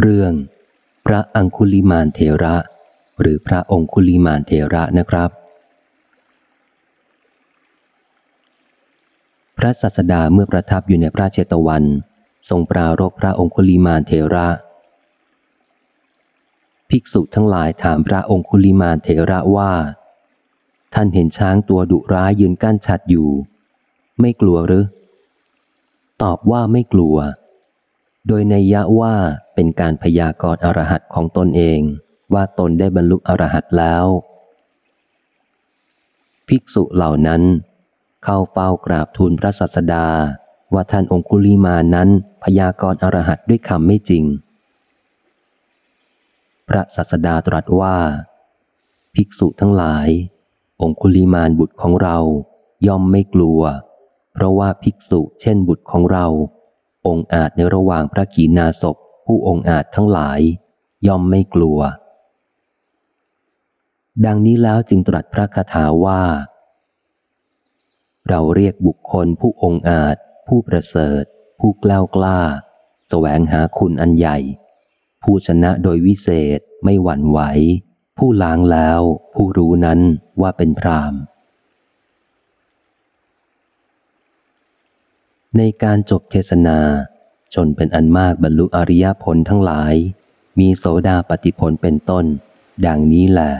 เรื่อง พระอังคุลิมาลเถระ หรือพระองคุลิมาลเถระนะครับ พระสัสดาเมื่อประทับอยู่ในพระเจตวัน ทรงปรารภพระองคุลิมาลเถระ ภิกษุทั้งหลายถามพระองคุลิมาลเถระว่า ท่านเห็นช้างตัวดุร้ายยืนกั้นฉัตรอยู่ ไม่กลัวหรือ ตอบว่าไม่กลัว โดยในยะว่าเป็นการพยากรณ์อรหัตของตนเอง ว่าตนได้บรรลุอรหัตแล้ว ภิกษุเหล่านั้น เข้าเฝ้ากราบทูลพระสัสดา ว่าท่านองคุลีมานั้นพยากรณ์อรหัตด้วยคำไม่จริง พระสัสดาตรัสว่า ภิกษุทั้งหลาย องคุลีมานบุตรของเราย่อมไม่กลัว เพราะว่าภิกษุเช่นบุตรของเรา องอาจในระหว่างพระกีนาศพผู้องอาจทั้งหลาย ย่อมไม่กลัว ดังนี้แล้วจึงตรัสพระคาถาว่า เราเรียกบุคคลผู้องอาจ ผู้ประเสริฐ ผู้กล้ากล้าแสวงหาคุณอันใหญ่ ผู้ชนะโดยวิเศษไม่หวั่นไหว ผู้ล้างแล้ว ผู้รู้นั้นว่าเป็นพราม ในการจบเทศนา จนเป็นอันมากบรรลุอริยผลทั้งหลาย มีโสดาปฏิผลเป็นต้น ดังนี้แหละ